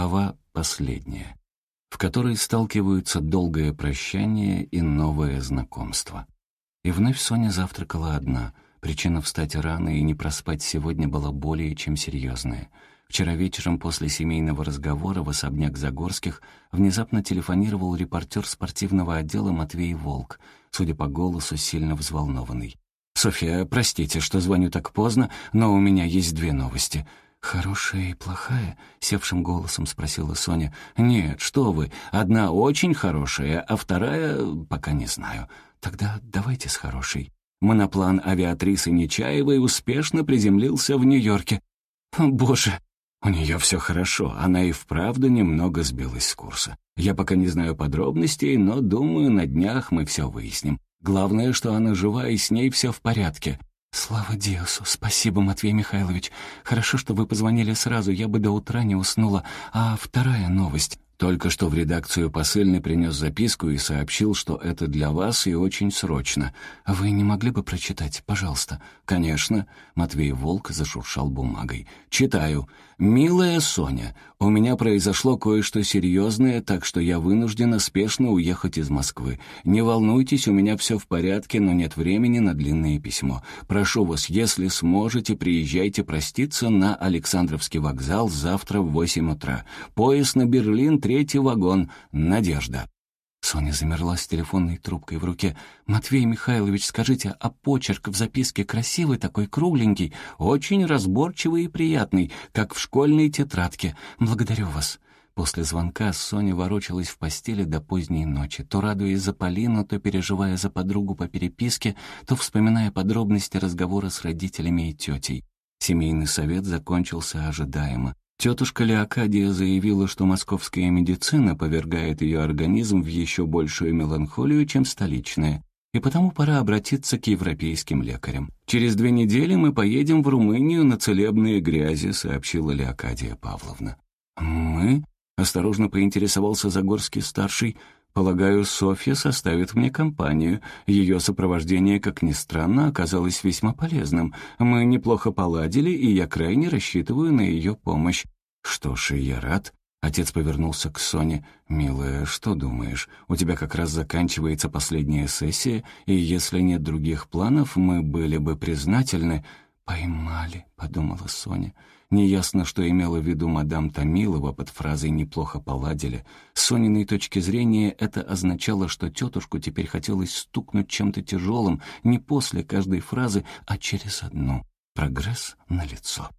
Глава последняя, в которой сталкиваются долгое прощание и новое знакомство. И вновь Соня завтракала одна. Причина встать рано и не проспать сегодня была более чем серьезная. Вчера вечером после семейного разговора в особняк Загорских внезапно телефонировал репортер спортивного отдела Матвей Волк, судя по голосу, сильно взволнованный. «Софья, простите, что звоню так поздно, но у меня есть две новости». «Хорошая и плохая?» — севшим голосом спросила Соня. «Нет, что вы, одна очень хорошая, а вторая пока не знаю. Тогда давайте с хорошей». Моноплан авиатрисы Нечаевой успешно приземлился в Нью-Йорке. «Боже, у нее все хорошо, она и вправду немного сбилась с курса. Я пока не знаю подробностей, но думаю, на днях мы все выясним. Главное, что она жива и с ней все в порядке. «Слава Диосу! Спасибо, Матвей Михайлович. Хорошо, что вы позвонили сразу, я бы до утра не уснула. А вторая новость. Только что в редакцию посыльный принес записку и сообщил, что это для вас и очень срочно. Вы не могли бы прочитать, пожалуйста?» «Конечно». Матвей Волк зашуршал бумагой. «Читаю. «Милая Соня, у меня произошло кое-что серьезное, так что я вынуждена спешно уехать из Москвы. Не волнуйтесь, у меня все в порядке, но нет времени на длинное письмо. Прошу вас, если сможете, приезжайте проститься на Александровский вокзал завтра в восемь утра. Поезд на Берлин, третий вагон. Надежда». Соня замерла с телефонной трубкой в руке. «Матвей Михайлович, скажите, а почерк в записке красивый, такой кругленький, очень разборчивый и приятный, как в школьной тетрадке. Благодарю вас». После звонка Соня ворочалась в постели до поздней ночи, то радуясь за Полину, то переживая за подругу по переписке, то вспоминая подробности разговора с родителями и тетей. Семейный совет закончился ожидаемо. Тетушка Леокадия заявила, что московская медицина повергает ее организм в еще большую меланхолию, чем столичная, и потому пора обратиться к европейским лекарям. «Через две недели мы поедем в Румынию на целебные грязи», сообщила Леокадия Павловна. «Мы?» — осторожно поинтересовался Загорский-старший. «Полагаю, Софья составит мне компанию. Ее сопровождение, как ни странно, оказалось весьма полезным. Мы неплохо поладили, и я крайне рассчитываю на ее помощь». «Что ж, я рад». Отец повернулся к Соне. «Милая, что думаешь? У тебя как раз заканчивается последняя сессия, и если нет других планов, мы были бы признательны». «Поймали», — подумала Соня. Неясно, что имела в виду мадам Томилова под фразой «неплохо поладили». С Сониной точки зрения это означало, что тетушку теперь хотелось стукнуть чем-то тяжелым не после каждой фразы, а через одну. Прогресс налицо.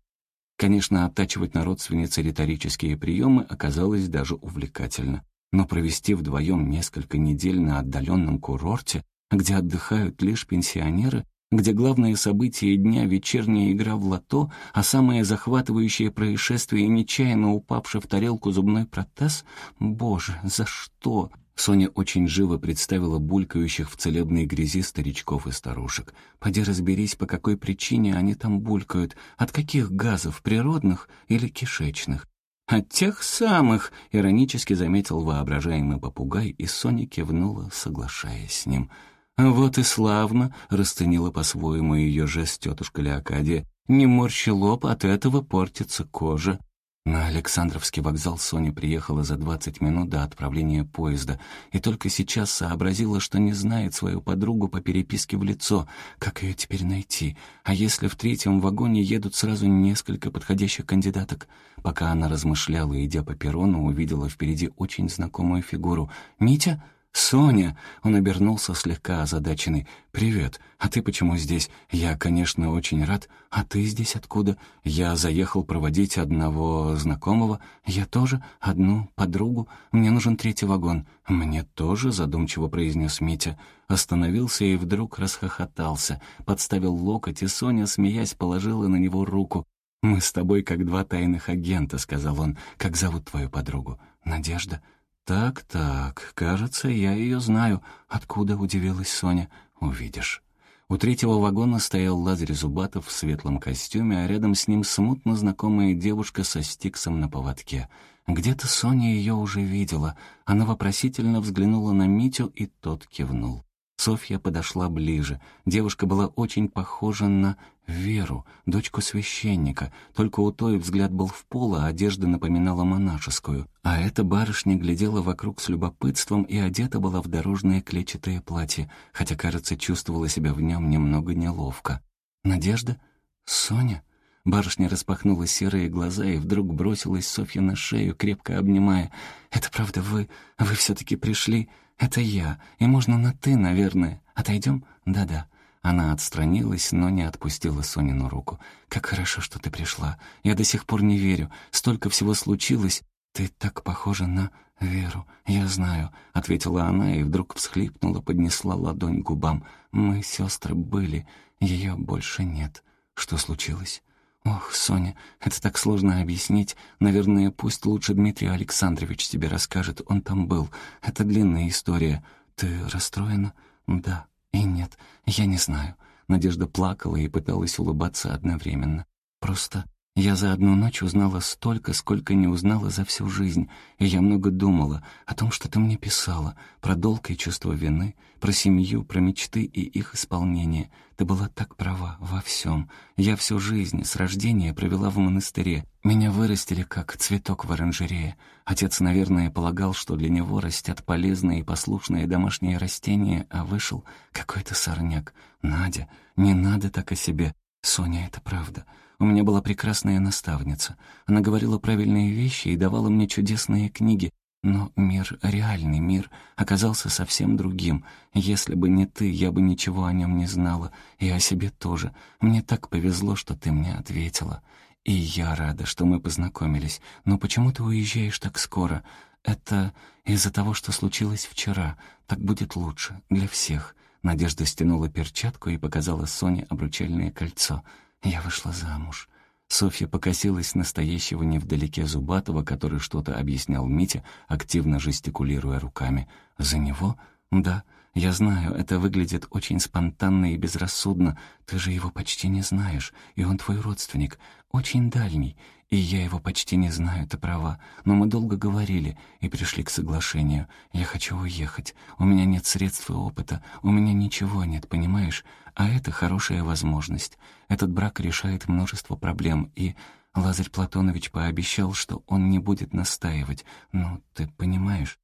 Конечно, оттачивать на родственнице риторические приемы оказалось даже увлекательно. Но провести вдвоем несколько недель на отдаленном курорте, где отдыхают лишь пенсионеры, где главное событие дня — вечерняя игра в лото, а самое захватывающее происшествие — нечаянно упавший в тарелку зубной протез? Боже, за что? Соня очень живо представила булькающих в целебной грязи старичков и старушек. Поди разберись, по какой причине они там булькают, от каких газов, природных или кишечных. «От тех самых!» — иронически заметил воображаемый попугай, и Соня кивнула, соглашаясь с ним — «Вот и славно!» — расценила по-своему ее жест тетушка Леокадия. «Не морщи лоб, от этого портится кожа». На Александровский вокзал Соня приехала за 20 минут до отправления поезда и только сейчас сообразила, что не знает свою подругу по переписке в лицо. Как ее теперь найти? А если в третьем вагоне едут сразу несколько подходящих кандидаток? Пока она размышляла, идя по перрону, увидела впереди очень знакомую фигуру. «Митя?» «Соня!» — он обернулся слегка озадаченный. «Привет. А ты почему здесь? Я, конечно, очень рад. А ты здесь откуда? Я заехал проводить одного знакомого. Я тоже. Одну подругу. Мне нужен третий вагон. Мне тоже», — задумчиво произнес Митя. Остановился и вдруг расхохотался. Подставил локоть, и Соня, смеясь, положила на него руку. «Мы с тобой как два тайных агента», — сказал он. «Как зовут твою подругу?» «Надежда». «Так-так, кажется, я ее знаю. Откуда?» — удивилась Соня. «Увидишь». У третьего вагона стоял Лазарь Зубатов в светлом костюме, а рядом с ним смутно знакомая девушка со стиксом на поводке. Где-то Соня ее уже видела. Она вопросительно взглянула на Митю, и тот кивнул. Софья подошла ближе. Девушка была очень похожа на Веру, дочку священника, только у той взгляд был в пол, а одежда напоминала монашескую. А эта барышня глядела вокруг с любопытством и одета была в дорожное клетчатое платье, хотя, кажется, чувствовала себя в нем немного неловко. «Надежда? Соня?» Барышня распахнула серые глаза и вдруг бросилась Софья на шею, крепко обнимая. «Это правда вы? Вы все-таки пришли? Это я. И можно на «ты», наверное. Отойдем? Да-да». Она отстранилась, но не отпустила Сонину руку. «Как хорошо, что ты пришла. Я до сих пор не верю. Столько всего случилось. Ты так похожа на Веру. Я знаю», — ответила она и вдруг всхлипнула, поднесла ладонь к губам. «Мы сестры были. Ее больше нет. Что случилось?» «Ох, Соня, это так сложно объяснить. Наверное, пусть лучше Дмитрий Александрович тебе расскажет. Он там был. Это длинная история. Ты расстроена?» «Да и нет. Я не знаю». Надежда плакала и пыталась улыбаться одновременно. «Просто я за одну ночь узнала столько, сколько не узнала за всю жизнь, и я много думала о том, что ты мне писала, про долг и чувство вины, про семью, про мечты и их исполнение. Ты была так права во всем. Я всю жизнь с рождения провела в монастыре. Меня вырастили, как цветок в оранжерее. Отец, наверное, полагал, что для него растят полезные и послушные домашние растения, а вышел какой-то сорняк. Надя, не надо так о себе. Соня, это правда. У меня была прекрасная наставница. Она говорила правильные вещи и давала мне чудесные книги, но мир, реальный мир, оказался совсем другим. Если бы не ты, я бы ничего о нем не знала, и о себе тоже. Мне так повезло, что ты мне ответила. И я рада, что мы познакомились. Но почему ты уезжаешь так скоро? Это из-за того, что случилось вчера. Так будет лучше для всех. Надежда стянула перчатку и показала Соне обручальное кольцо — я вышла замуж. Софья покосилась настоящего невдалеке Зубатова, который что-то объяснял Мите, активно жестикулируя руками. «За него? Да, я знаю, это выглядит очень спонтанно и безрассудно. Ты же его почти не знаешь, и он твой родственник, очень дальний. И я его почти не знаю, ты права. Но мы долго говорили и пришли к соглашению. Я хочу уехать. У меня нет средств и опыта. У меня ничего нет, понимаешь? А это хорошая возможность. Этот брак решает множество проблем, и Лазарь Платонович пообещал, что он не будет настаивать. Ну, ты понимаешь?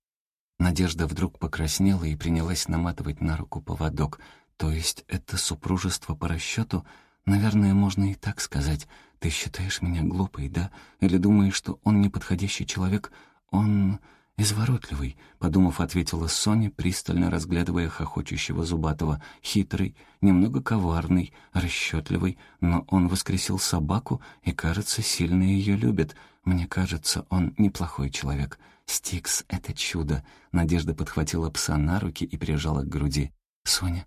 Надежда вдруг покраснела и принялась наматывать на руку поводок. То есть это супружество по расчету? Наверное, можно и так сказать. «Ты считаешь меня глупой, да? Или думаешь, что он неподходящий человек? Он изворотливый», — подумав, ответила Соня, пристально разглядывая хохочущего Зубатова. «Хитрый, немного коварный, расчетливый, но он воскресил собаку и, кажется, сильно ее любит. Мне кажется, он неплохой человек». «Стикс — это чудо!» Надежда подхватила пса на руки и прижала к груди. «Соня,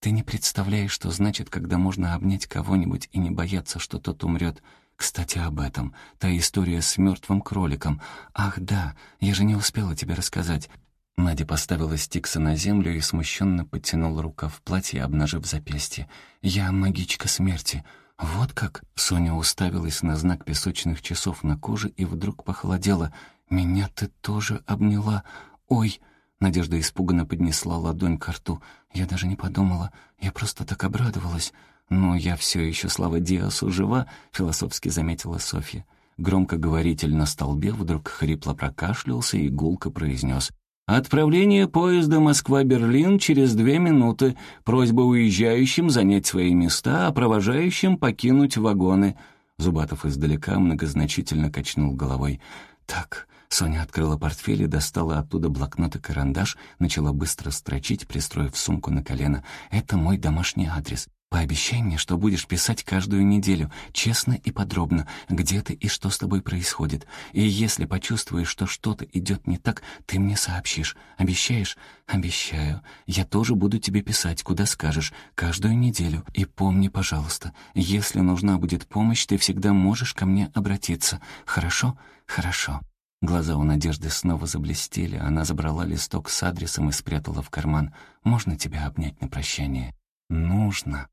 ты не представляешь, что значит, когда можно обнять кого-нибудь и не бояться, что тот умрет. Кстати, об этом. Та история с мертвым кроликом. Ах, да, я же не успела тебе рассказать. Надя поставила Стикса на землю и смущенно подтянула рука в платье, обнажив запястье. «Я магичка смерти». «Вот как?» Соня уставилась на знак песочных часов на коже и вдруг похолодела. «Меня ты тоже обняла? Ой!» Надежда испуганно поднесла ладонь к рту. «Я даже не подумала. Я просто так обрадовалась. Но я все еще, слава Диасу, жива», — философски заметила Софья. Громкоговоритель на столбе вдруг хрипло прокашлялся и гулко произнес. «Отправление поезда Москва-Берлин через две минуты. Просьба уезжающим занять свои места, а провожающим покинуть вагоны». Зубатов издалека многозначительно качнул головой. «Так, Соня открыла портфель и достала оттуда блокнот и карандаш, начала быстро строчить, пристроив сумку на колено. «Это мой домашний адрес. Пообещай мне, что будешь писать каждую неделю, честно и подробно, где ты и что с тобой происходит. И если почувствуешь, что что-то идет не так, ты мне сообщишь. Обещаешь? Обещаю. Я тоже буду тебе писать, куда скажешь, каждую неделю. И помни, пожалуйста, если нужна будет помощь, ты всегда можешь ко мне обратиться. Хорошо? Хорошо. Глаза у Надежды снова заблестели, она забрала листок с адресом и спрятала в карман. «Можно тебя обнять на прощание?» «Нужно».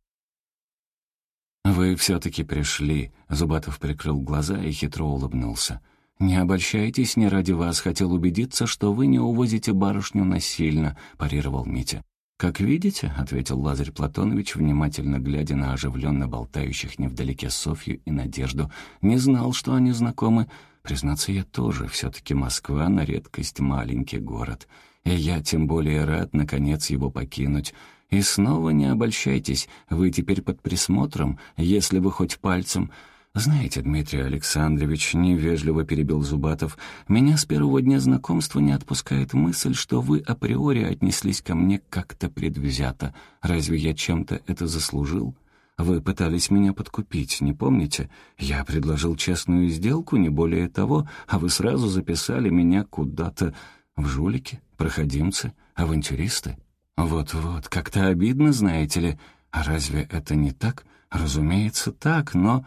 «Вы все-таки пришли», — Зубатов прикрыл глаза и хитро улыбнулся. «Не обольщайтесь, не ради вас. Хотел убедиться, что вы не увозите барышню насильно», — парировал Митя. «Как видите», — ответил Лазарь Платонович, внимательно глядя на оживленно болтающих невдалеке Софью и Надежду, «не знал, что они знакомы. Признаться, я тоже. Все-таки Москва на редкость маленький город. И я тем более рад, наконец, его покинуть. И снова не обольщайтесь, вы теперь под присмотром, если вы хоть пальцем...» «Знаете, Дмитрий Александрович, — невежливо перебил Зубатов, — меня с первого дня знакомства не отпускает мысль, что вы априори отнеслись ко мне как-то предвзято. Разве я чем-то это заслужил? Вы пытались меня подкупить, не помните? Я предложил честную сделку, не более того, а вы сразу записали меня куда-то в жулики, проходимцы, авантюристы. Вот-вот, как-то обидно, знаете ли. А разве это не так? Разумеется, так, но...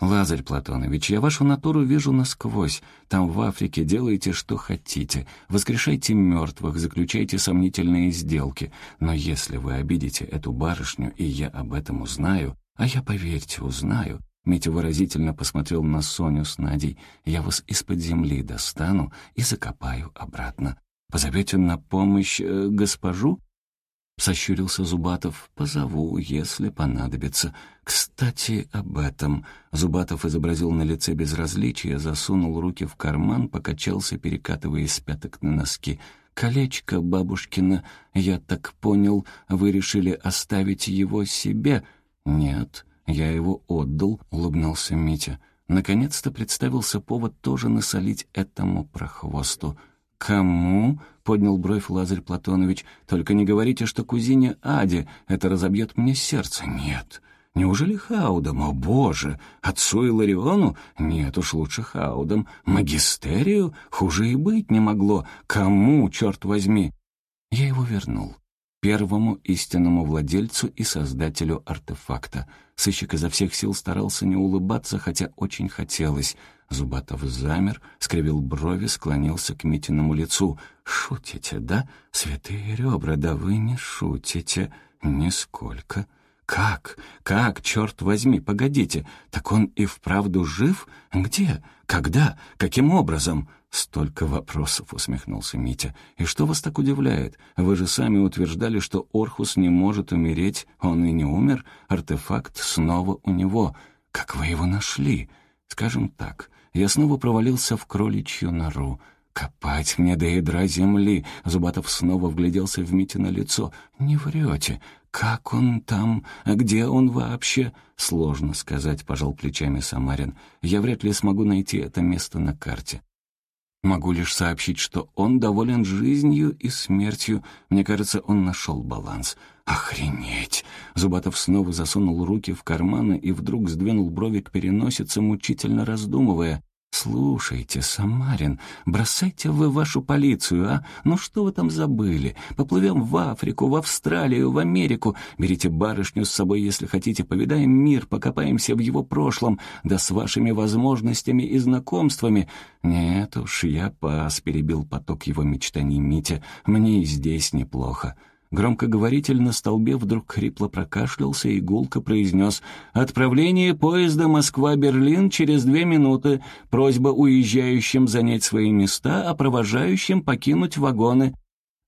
«Лазарь Платонович, я вашу натуру вижу насквозь. Там в Африке делайте, что хотите. Воскрешайте мертвых, заключайте сомнительные сделки. Но если вы обидите эту барышню, и я об этом узнаю, а я, поверьте, узнаю, Митя выразительно посмотрел на Соню с Надей. «Я вас из-под земли достану и закопаю обратно. Позовете на помощь э, госпожу?» Сощурился Зубатов. «Позову, если понадобится. Кстати, об этом». Зубатов изобразил на лице безразличие, засунул руки в карман, покачался, перекатываясь с пяток на носки. «Колечко бабушкина, я так понял, вы решили оставить его себе?» «Нет, я его отдал», — улыбнулся Митя. Наконец-то представился повод тоже насолить этому прохвосту. «Кому?» — поднял бровь Лазарь Платонович. «Только не говорите, что кузине Аде. Это разобьет мне сердце». «Нет». «Неужели Хаудом? О, боже! Отцу Илариону? Нет уж, лучше Хаудом. Магистерию? Хуже и быть не могло. Кому, черт возьми?» Я его вернул первому истинному владельцу и создателю артефакта. Сыщик изо всех сил старался не улыбаться, хотя очень хотелось. Зубатов замер, скривил брови, склонился к Митиному лицу. «Шутите, да? Святые ребра, да вы не шутите. Нисколько». «Как? Как, черт возьми, погодите, так он и вправду жив? Где? Когда? Каким образом?» «Столько вопросов», — усмехнулся Митя. «И что вас так удивляет? Вы же сами утверждали, что Орхус не может умереть. Он и не умер. Артефакт снова у него. Как вы его нашли? Скажем так, я снова провалился в кроличью нору. «Копать мне до ядра земли!» Зубатов снова вгляделся в Митино лицо. «Не врете. Как он там? А где он вообще?» «Сложно сказать», — пожал плечами Самарин. «Я вряд ли смогу найти это место на карте. Могу лишь сообщить, что он доволен жизнью и смертью. Мне кажется, он нашел баланс. Охренеть! Зубатов снова засунул руки в карманы и вдруг сдвинул брови к переносице, мучительно раздумывая. «Слушайте, Самарин, бросайте вы вашу полицию, а? Ну что вы там забыли? Поплывем в Африку, в Австралию, в Америку. Берите барышню с собой, если хотите, повидаем мир, покопаемся в его прошлом, да с вашими возможностями и знакомствами». «Нет уж, я пас», — перебил поток его мечтаний Митя. «Мне и здесь неплохо». Громкоговоритель на столбе вдруг хрипло прокашлялся и гулко произнес «Отправление поезда Москва-Берлин через две минуты. Просьба уезжающим занять свои места, а провожающим покинуть вагоны».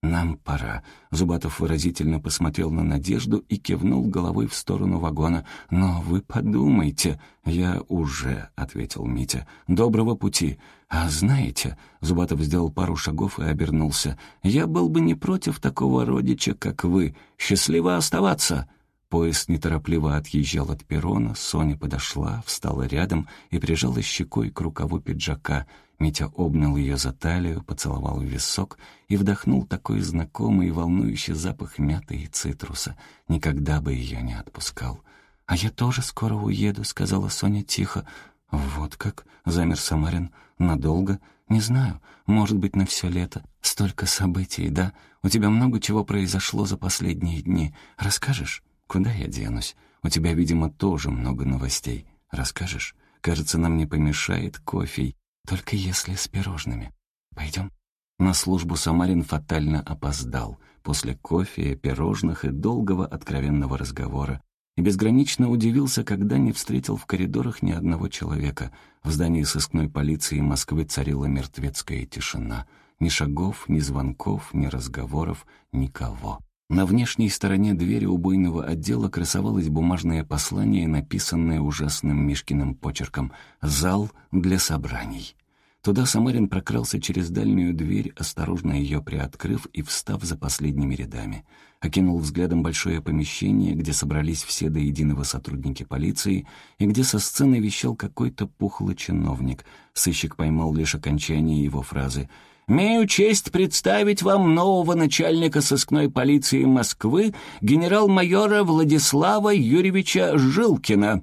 «Нам пора», — Зубатов выразительно посмотрел на Надежду и кивнул головой в сторону вагона. «Но вы подумайте». «Я уже», — ответил Митя. «Доброго пути». «А знаете...» — Зубатов сделал пару шагов и обернулся. «Я был бы не против такого родича, как вы. Счастливо оставаться!» Поезд неторопливо отъезжал от перрона, Соня подошла, встала рядом и прижала щекой к рукаву пиджака. Митя обнял ее за талию, поцеловал в висок и вдохнул такой знакомый и волнующий запах мяты и цитруса. Никогда бы ее не отпускал. «А я тоже скоро уеду», — сказала Соня тихо. «Вот как?» — замер Самарин. «Надолго? Не знаю. Может быть, на все лето. Столько событий, да? У тебя много чего произошло за последние дни. Расскажешь?» «Куда я денусь? У тебя, видимо, тоже много новостей. Расскажешь? Кажется, нам не помешает кофе, только если с пирожными. Пойдем?» На службу Самарин фатально опоздал. После кофе, пирожных и долгого откровенного разговора. И безгранично удивился, когда не встретил в коридорах ни одного человека. В здании сыскной полиции Москвы царила мертвецкая тишина. Ни шагов, ни звонков, ни разговоров, никого. На внешней стороне двери убойного отдела красовалось бумажное послание, написанное ужасным Мишкиным почерком «Зал для собраний». Туда Самарин прокрался через дальнюю дверь, осторожно ее приоткрыв и встав за последними рядами. Окинул взглядом большое помещение, где собрались все до единого сотрудники полиции и где со сцены вещал какой-то пухлый чиновник. Сыщик поймал лишь окончание его фразы «Имею честь представить вам нового начальника сыскной полиции Москвы, генерал-майора Владислава Юрьевича Жилкина».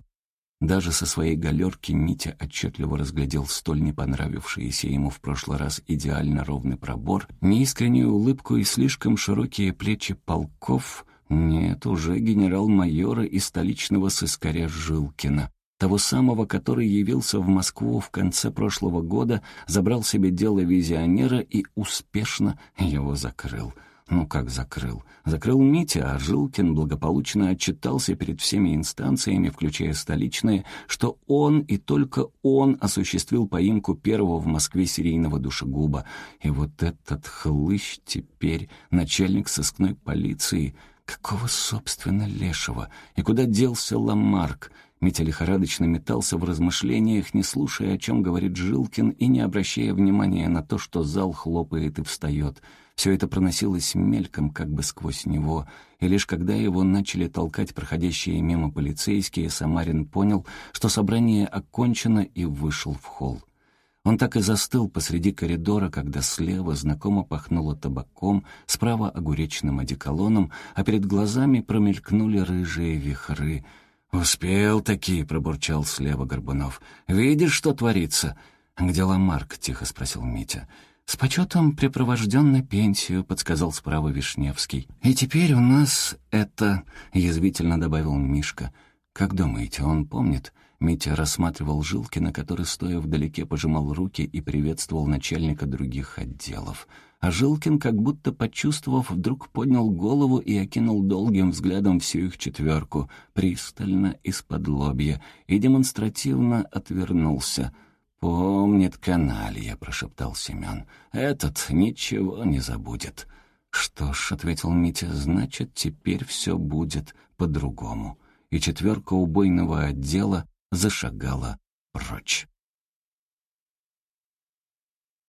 Даже со своей галерки Митя отчетливо разглядел столь не понравившийся ему в прошлый раз идеально ровный пробор, неискреннюю улыбку и слишком широкие плечи полков. Нет, уже генерал-майора и столичного сыскаря Жилкина. Того самого, который явился в Москву в конце прошлого года, забрал себе дело визионера и успешно его закрыл. Ну как закрыл? Закрыл Митя, а Жилкин благополучно отчитался перед всеми инстанциями, включая столичные, что он и только он осуществил поимку первого в Москве серийного душегуба. И вот этот хлыщ теперь начальник сыскной полиции. Какого, собственно, лешего? И куда делся Ламарк? Митя лихорадочно метался в размышлениях, не слушая, о чем говорит Жилкин, и не обращая внимания на то, что зал хлопает и встает — все это проносилось мельком, как бы сквозь него, и лишь когда его начали толкать проходящие мимо полицейские, Самарин понял, что собрание окончено и вышел в холл. Он так и застыл посреди коридора, когда слева знакомо пахнуло табаком, справа огуречным одеколоном, а перед глазами промелькнули рыжие вихры. «Успел таки», — пробурчал слева Горбунов. «Видишь, что творится?» «Где Ламарк?» — тихо спросил Митя. «С почетом припровожден на пенсию», — подсказал справа Вишневский. «И теперь у нас это...» — язвительно добавил Мишка. «Как думаете, он помнит?» Митя рассматривал Жилкина, который, стоя вдалеке, пожимал руки и приветствовал начальника других отделов. А Жилкин, как будто почувствовав, вдруг поднял голову и окинул долгим взглядом всю их четверку, пристально из-под лобья, и демонстративно отвернулся — «Помнит каналья», — прошептал Семен. «Этот ничего не забудет». «Что ж», — ответил Митя, — «значит, теперь все будет по-другому». И четверка убойного отдела зашагала прочь.